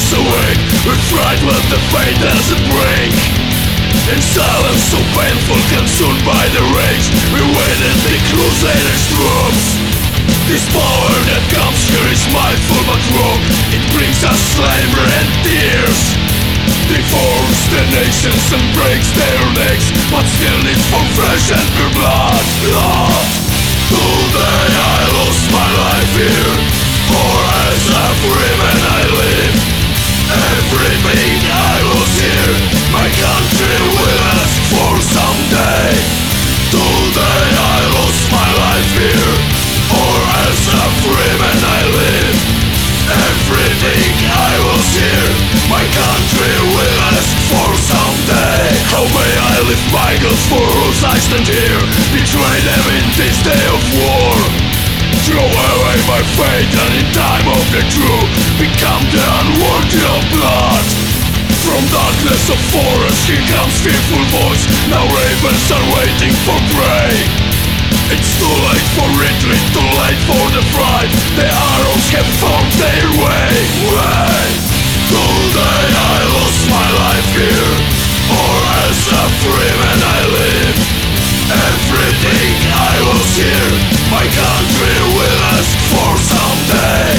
us awake We're fright what the fate doesn't bring In silence so painful, consumed by the rage. We waited the crusaders' troops This power that comes here is mindful but wrong It brings us slavery and tears. Deforms the nations and breaks their necks. But still needs for flesh and pure blood, here For as a free man I live. Everything I was here My country will ask for someday. How may I lift my goals for whose I stand here Betray them in this day of war? Throw away my faith and in time of the true Become the unworthy of blood. From darkness of forest here comes fearful voice. Now ravens are waiting retreat, too late for the fright The arrows have found their way, way Today I lost my life here. For as a free man I live. Everything I was here. My country will ask for someday.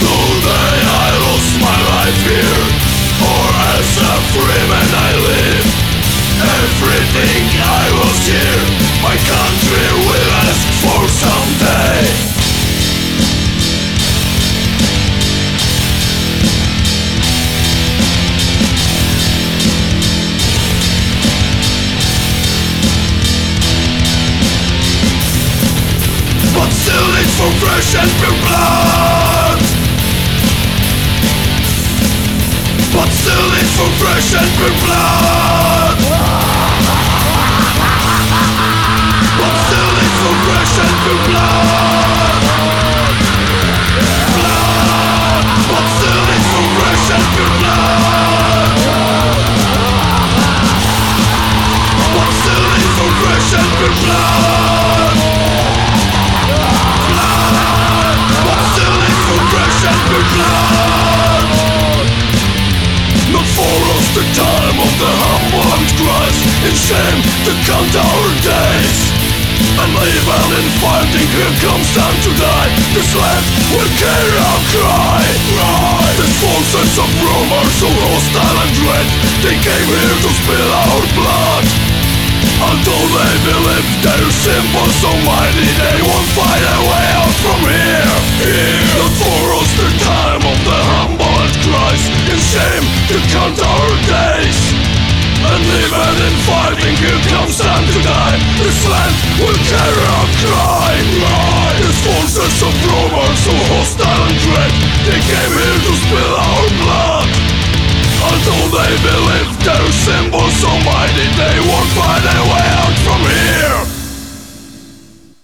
Today I lost my life here. For as a free man I live. Everything I was here. My country will for someday. But still needs for fresh and pure blood. But still needs for fresh and pure blood the humble and Christ In shame to count our days. And even in fighting here comes time to die. This land will carry our cry, cry. These forces of rumors so hostile and dread. They came here to spill our blood. Until they believe their symbols so mighty They won't find a way out from here, here Not for us the time of the humble and Christ. In shame to count our days And even in fighting here comes time to die. This land will carry our cry, These forces of rumors so hostile and dread. They came here to spill our blood. Until they believe their symbols so mighty They won't find a way out from here